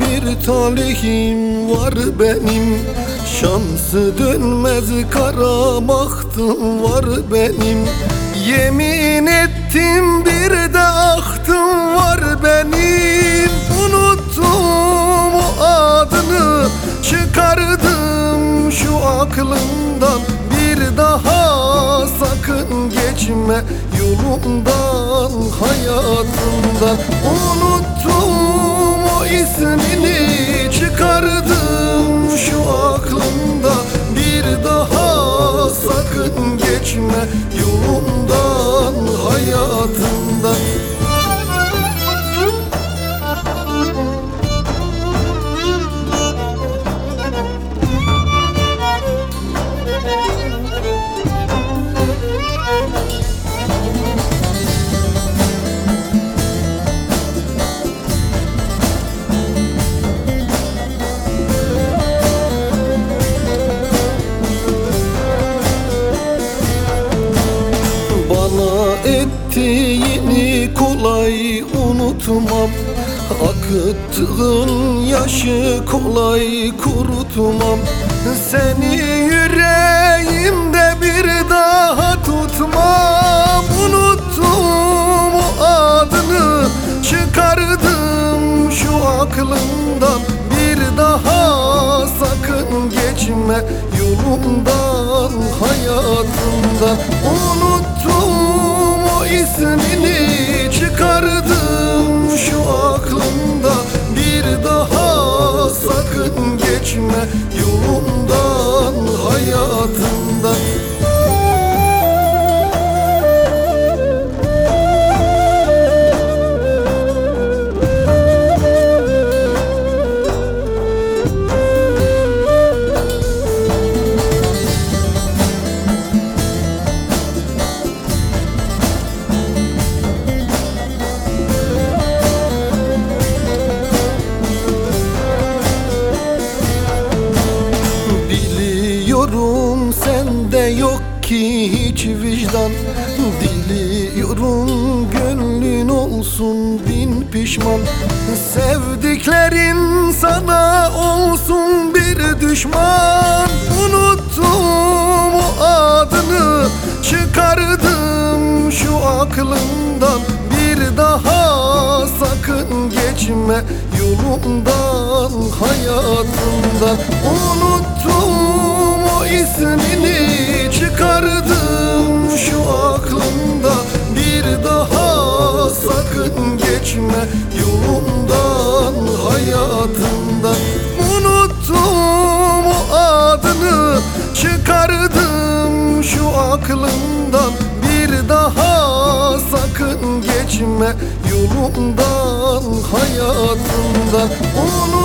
bir talihim var benim. Şansı dönmez kara bahtım var benim. Yemin ettim bir de ahtım var benim. Unuttum o adını çıkardım şu aklımdan. Bir daha sakın geçme yolumdan hayatımdan. Unuttum ismini çıkardım ettiğini kolay unutmam. Akıttığın yaşı kolay kurutmam. Seni yüreğimde bir daha tutmam. Unuttum o adını çıkardım şu aklımdan. Bir daha sakın geçme yolumdan hayatımdan o ismini çıkardım şu aklımda. Bir daha sakın geçme yolumdan hayatımdan Biliyorum sende yok ki hiç vicdan Diliyorum. Gönlün olsun bin pişman. Sevdiklerin sana olsun bir düşman. Unuttum o adını çıkardım şu aklımdan. Bir daha sakın geçme yolumdan hayatımdan. Unuttum o ismini çıkardım şu aklımda. Bir daha sakın geçme yolumdan hayatımdan Unuttum o adını çıkardım şu aklımdan. Bir daha sakın geçme yolumdan hayatımdan Unuttum